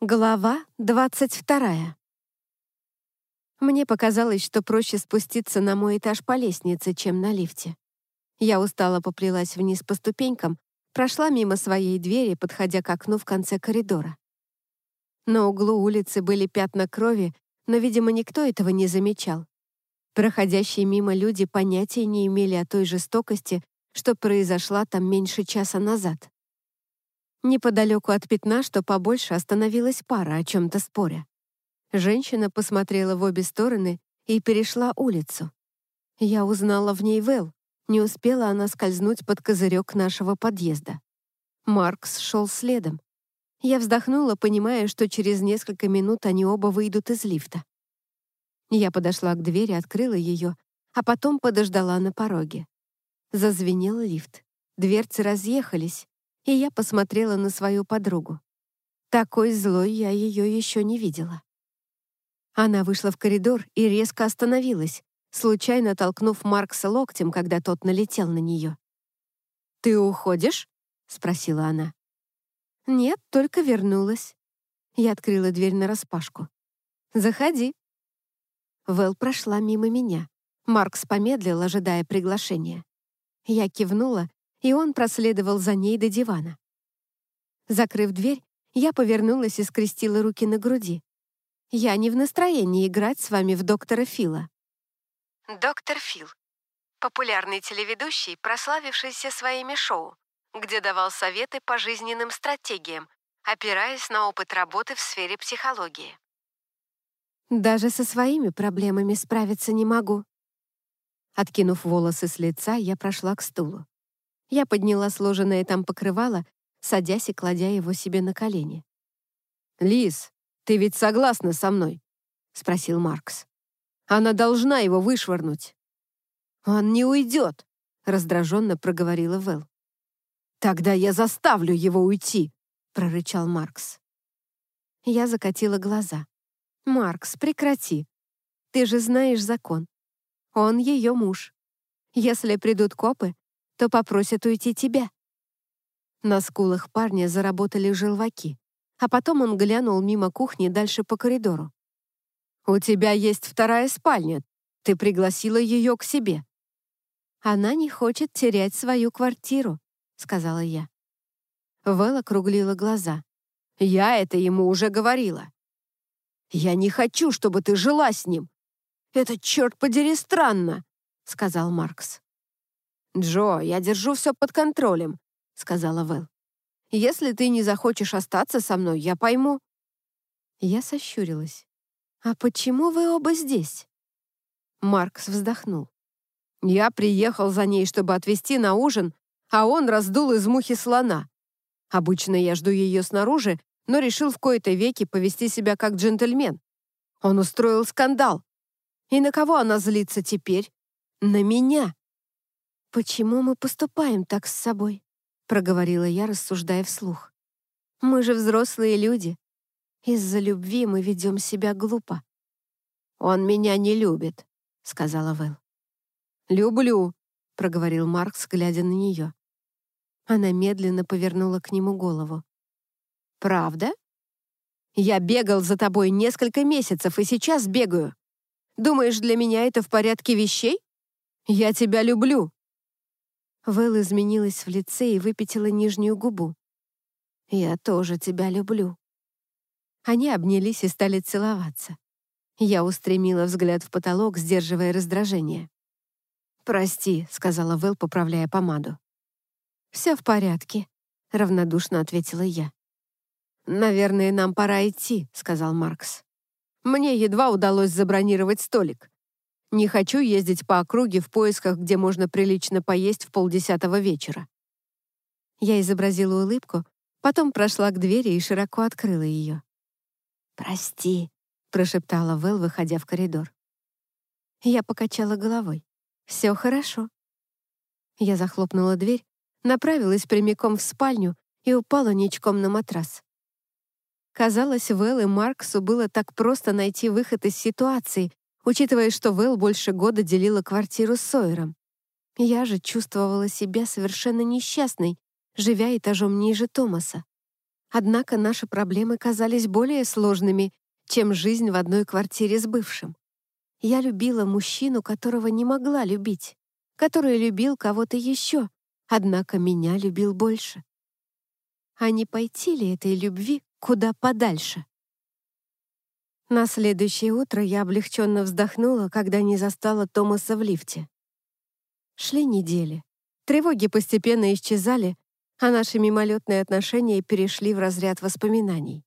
Глава 22. Мне показалось, что проще спуститься на мой этаж по лестнице, чем на лифте. Я устало поплелась вниз по ступенькам, прошла мимо своей двери, подходя к окну в конце коридора. На углу улицы были пятна крови, но, видимо, никто этого не замечал. Проходящие мимо люди понятия не имели о той жестокости, что произошла там меньше часа назад. Неподалеку от пятна, что побольше, остановилась пара, о чем-то споря. Женщина посмотрела в обе стороны и перешла улицу. Я узнала в ней Вэл. Не успела она скользнуть под козырек нашего подъезда. Маркс шел следом. Я вздохнула, понимая, что через несколько минут они оба выйдут из лифта. Я подошла к двери, открыла ее, а потом подождала на пороге. Зазвенел лифт. Дверцы разъехались, и я посмотрела на свою подругу. Такой злой я ее еще не видела. Она вышла в коридор и резко остановилась, случайно толкнув Маркса локтем, когда тот налетел на нее. «Ты уходишь?» — спросила она. «Нет, только вернулась». Я открыла дверь нараспашку. «Заходи». Вэл прошла мимо меня. Маркс помедлил, ожидая приглашения. Я кивнула и он проследовал за ней до дивана. Закрыв дверь, я повернулась и скрестила руки на груди. «Я не в настроении играть с вами в доктора Фила». Доктор Фил. Популярный телеведущий, прославившийся своими шоу, где давал советы по жизненным стратегиям, опираясь на опыт работы в сфере психологии. Даже со своими проблемами справиться не могу. Откинув волосы с лица, я прошла к стулу. Я подняла сложенное там покрывало, садясь и кладя его себе на колени. «Лиз, ты ведь согласна со мной?» — спросил Маркс. «Она должна его вышвырнуть». «Он не уйдет», — раздраженно проговорила Вэл. «Тогда я заставлю его уйти», — прорычал Маркс. Я закатила глаза. «Маркс, прекрати. Ты же знаешь закон. Он ее муж. Если придут копы, то попросят уйти тебя». На скулах парня заработали желваки, а потом он глянул мимо кухни дальше по коридору. «У тебя есть вторая спальня. Ты пригласила ее к себе». «Она не хочет терять свою квартиру», — сказала я. Вэл округлила глаза. «Я это ему уже говорила». «Я не хочу, чтобы ты жила с ним. Это, черт подери, странно», — сказал Маркс. «Джо, я держу все под контролем», — сказала Вэл. «Если ты не захочешь остаться со мной, я пойму». Я сощурилась. «А почему вы оба здесь?» Маркс вздохнул. «Я приехал за ней, чтобы отвезти на ужин, а он раздул из мухи слона. Обычно я жду ее снаружи, но решил в кои-то веки повести себя как джентльмен. Он устроил скандал. И на кого она злится теперь? На меня. «Почему мы поступаем так с собой?» — проговорила я, рассуждая вслух. «Мы же взрослые люди. Из-за любви мы ведем себя глупо». «Он меня не любит», — сказала Вэл. «Люблю», — проговорил Маркс, глядя на нее. Она медленно повернула к нему голову. «Правда? Я бегал за тобой несколько месяцев и сейчас бегаю. Думаешь, для меня это в порядке вещей? Я тебя люблю». Вэл изменилась в лице и выпятила нижнюю губу. «Я тоже тебя люблю». Они обнялись и стали целоваться. Я устремила взгляд в потолок, сдерживая раздражение. «Прости», — сказала Вэл, поправляя помаду. «Все в порядке», — равнодушно ответила я. «Наверное, нам пора идти», — сказал Маркс. «Мне едва удалось забронировать столик. Не хочу ездить по округе в поисках, где можно прилично поесть в полдесятого вечера. Я изобразила улыбку, потом прошла к двери и широко открыла ее. «Прости», — прошептала Вэл, выходя в коридор. Я покачала головой. «Все хорошо». Я захлопнула дверь, направилась прямиком в спальню и упала ничком на матрас. Казалось, Вэл и Марксу было так просто найти выход из ситуации, учитывая, что Вэл больше года делила квартиру с Сойером. Я же чувствовала себя совершенно несчастной, живя этажом ниже Томаса. Однако наши проблемы казались более сложными, чем жизнь в одной квартире с бывшим. Я любила мужчину, которого не могла любить, который любил кого-то еще, однако меня любил больше. А не пойти ли этой любви куда подальше? На следующее утро я облегченно вздохнула, когда не застала Томаса в лифте. Шли недели. Тревоги постепенно исчезали, а наши мимолетные отношения перешли в разряд воспоминаний.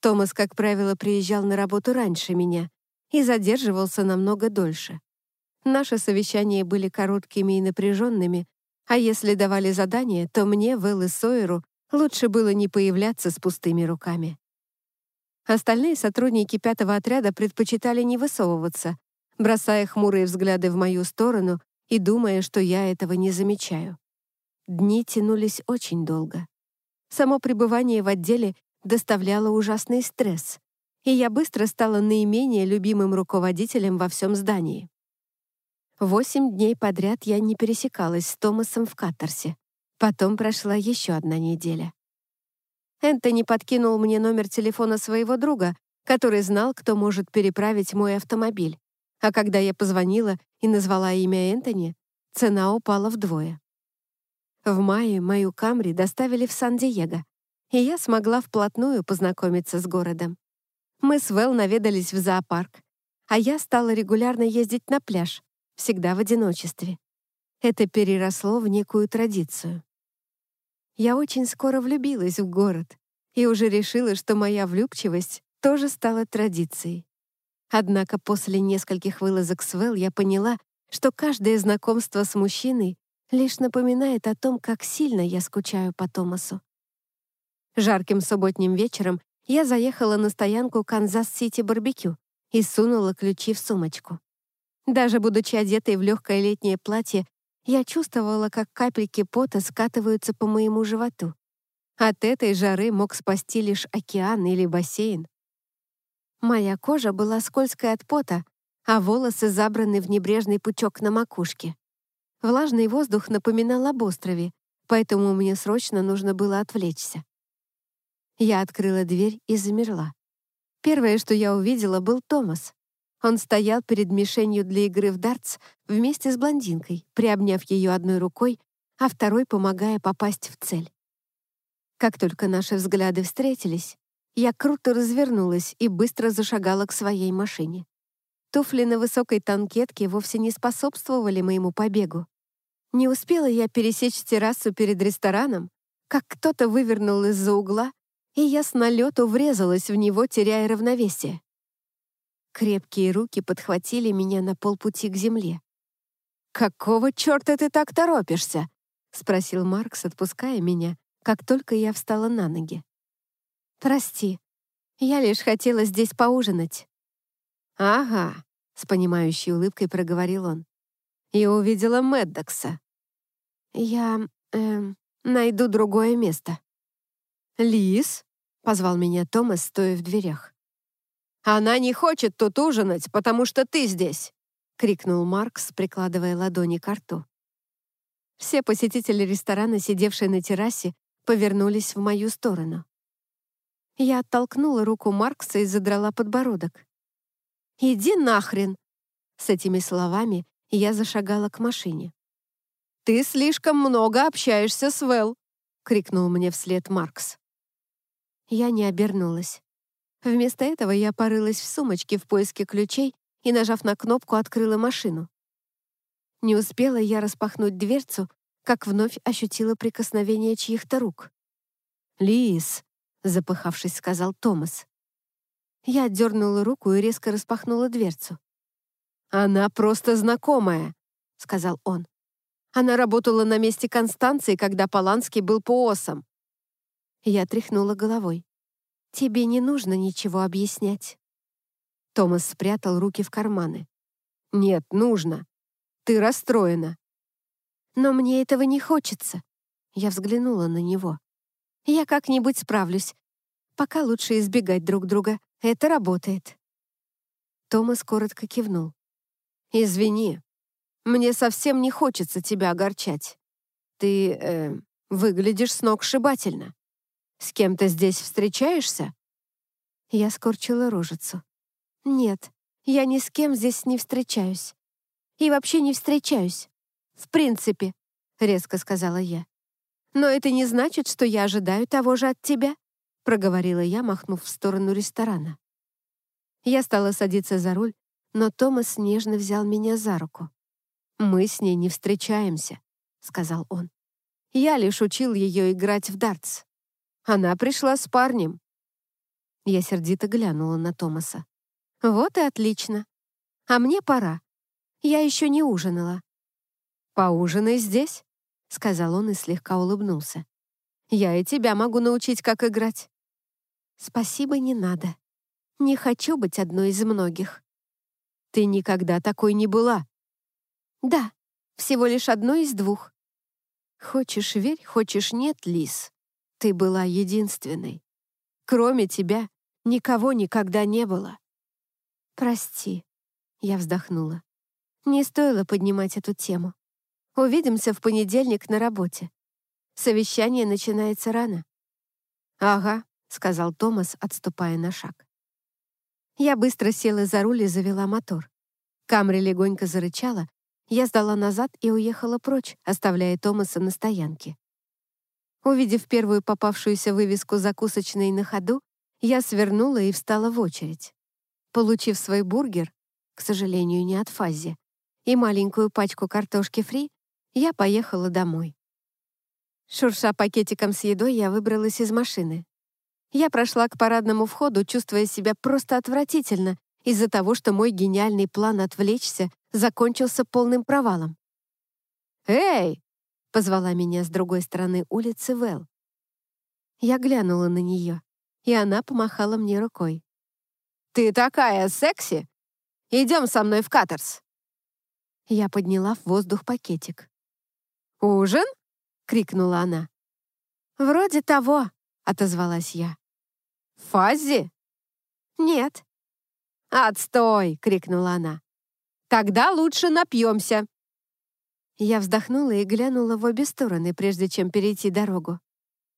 Томас, как правило, приезжал на работу раньше меня и задерживался намного дольше. Наши совещания были короткими и напряженными, а если давали задание, то мне, Вэл и Сойеру лучше было не появляться с пустыми руками. Остальные сотрудники пятого отряда предпочитали не высовываться, бросая хмурые взгляды в мою сторону и думая, что я этого не замечаю. Дни тянулись очень долго. Само пребывание в отделе доставляло ужасный стресс, и я быстро стала наименее любимым руководителем во всем здании. Восемь дней подряд я не пересекалась с Томасом в Катарсе. Потом прошла еще одна неделя. Энтони подкинул мне номер телефона своего друга, который знал, кто может переправить мой автомобиль. А когда я позвонила и назвала имя Энтони, цена упала вдвое. В мае мою Камри доставили в Сан-Диего, и я смогла вплотную познакомиться с городом. Мы с Вэл наведались в зоопарк, а я стала регулярно ездить на пляж, всегда в одиночестве. Это переросло в некую традицию. Я очень скоро влюбилась в город и уже решила, что моя влюбчивость тоже стала традицией. Однако после нескольких вылазок с Вэл я поняла, что каждое знакомство с мужчиной лишь напоминает о том, как сильно я скучаю по Томасу. Жарким субботним вечером я заехала на стоянку Канзас-Сити барбекю и сунула ключи в сумочку. Даже будучи одетой в легкое летнее платье, я чувствовала, как капельки пота скатываются по моему животу. От этой жары мог спасти лишь океан или бассейн. Моя кожа была скользкой от пота, а волосы забраны в небрежный пучок на макушке. Влажный воздух напоминал об острове, поэтому мне срочно нужно было отвлечься. Я открыла дверь и замерла. Первое, что я увидела, был Томас. Он стоял перед мишенью для игры в дартс вместе с блондинкой, приобняв ее одной рукой, а второй помогая попасть в цель. Как только наши взгляды встретились, я круто развернулась и быстро зашагала к своей машине. Туфли на высокой танкетке вовсе не способствовали моему побегу. Не успела я пересечь террасу перед рестораном, как кто-то вывернул из-за угла, и я с налету врезалась в него, теряя равновесие. Крепкие руки подхватили меня на полпути к земле. «Какого черта ты так торопишься?» — спросил Маркс, отпуская меня, как только я встала на ноги. «Прости, я лишь хотела здесь поужинать». «Ага», — с понимающей улыбкой проговорил он. «И увидела Мэддокса». «Я... эм... найду другое место». «Лис?» — позвал меня Томас, стоя в дверях. «Она не хочет тут ужинать, потому что ты здесь!» — крикнул Маркс, прикладывая ладони к рту. Все посетители ресторана, сидевшие на террасе, повернулись в мою сторону. Я оттолкнула руку Маркса и задрала подбородок. «Иди нахрен!» С этими словами я зашагала к машине. «Ты слишком много общаешься с Вэл!» — крикнул мне вслед Маркс. Я не обернулась. Вместо этого я порылась в сумочке в поиске ключей и, нажав на кнопку, открыла машину. Не успела я распахнуть дверцу, как вновь ощутила прикосновение чьих-то рук. «Лис», — запыхавшись, сказал Томас. Я отдернула руку и резко распахнула дверцу. «Она просто знакомая», — сказал он. Она работала на месте Констанции, когда Поланский был поосом. Я тряхнула головой. «Тебе не нужно ничего объяснять». Томас спрятал руки в карманы. «Нет, нужно. Ты расстроена». «Но мне этого не хочется». Я взглянула на него. «Я как-нибудь справлюсь. Пока лучше избегать друг друга. Это работает». Томас коротко кивнул. «Извини, мне совсем не хочется тебя огорчать. Ты, э, выглядишь сногсшибательно. «С кем-то здесь встречаешься?» Я скорчила рожицу. «Нет, я ни с кем здесь не встречаюсь. И вообще не встречаюсь. В принципе», — резко сказала я. «Но это не значит, что я ожидаю того же от тебя», — проговорила я, махнув в сторону ресторана. Я стала садиться за руль, но Томас нежно взял меня за руку. «Мы с ней не встречаемся», — сказал он. «Я лишь учил ее играть в дартс. Она пришла с парнем». Я сердито глянула на Томаса. «Вот и отлично. А мне пора. Я еще не ужинала». «Поужинай здесь», — сказал он и слегка улыбнулся. «Я и тебя могу научить, как играть». «Спасибо, не надо. Не хочу быть одной из многих». «Ты никогда такой не была». «Да, всего лишь одной из двух». «Хочешь верь, хочешь нет, Лис. Ты была единственной. Кроме тебя никого никогда не было». «Прости», — я вздохнула. «Не стоило поднимать эту тему. Увидимся в понедельник на работе. Совещание начинается рано». «Ага», — сказал Томас, отступая на шаг. Я быстро села за руль и завела мотор. Камри легонько зарычала, я сдала назад и уехала прочь, оставляя Томаса на стоянке. Увидев первую попавшуюся вывеску закусочной на ходу, я свернула и встала в очередь. Получив свой бургер, к сожалению, не от Фази, и маленькую пачку картошки фри, я поехала домой. Шурша пакетиком с едой, я выбралась из машины. Я прошла к парадному входу, чувствуя себя просто отвратительно из-за того, что мой гениальный план отвлечься закончился полным провалом. «Эй!» — позвала меня с другой стороны улицы Вэл. Я глянула на нее, и она помахала мне рукой. «Ты такая секси! Идем со мной в Катерс!» Я подняла в воздух пакетик. «Ужин?» — крикнула она. «Вроде того», — отозвалась я. Фаззи?» «Нет». «Отстой!» — крикнула она. «Тогда лучше напьемся». Я вздохнула и глянула в обе стороны, прежде чем перейти дорогу.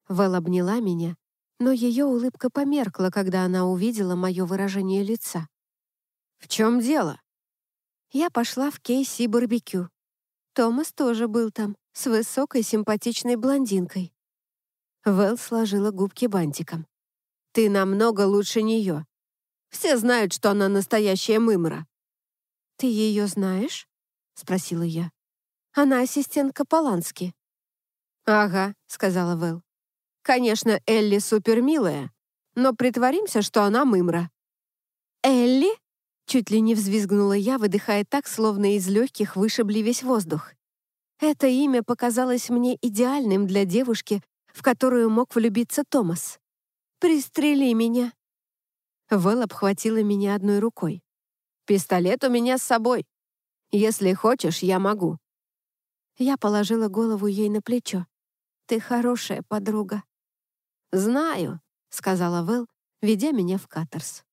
Вэл обняла меня, но ее улыбка померкла, когда она увидела мое выражение лица. «В чем дело?» Я пошла в Кейси барбекю. Томас тоже был там, с высокой симпатичной блондинкой. Вэл сложила губки бантиком. Ты намного лучше нее. Все знают, что она настоящая мымра». «Ты ее знаешь?» — спросила я. «Она ассистентка Полански». «Ага», — сказала Вэл. «Конечно, Элли супермилая, но притворимся, что она мымра». «Элли?» — чуть ли не взвизгнула я, выдыхая так, словно из легких вышибли весь воздух. Это имя показалось мне идеальным для девушки, в которую мог влюбиться Томас. Пристрели меня!» Вэл обхватила меня одной рукой. «Пистолет у меня с собой. Если хочешь, я могу». Я положила голову ей на плечо. «Ты хорошая подруга». «Знаю», — сказала Вэл, ведя меня в Катерс.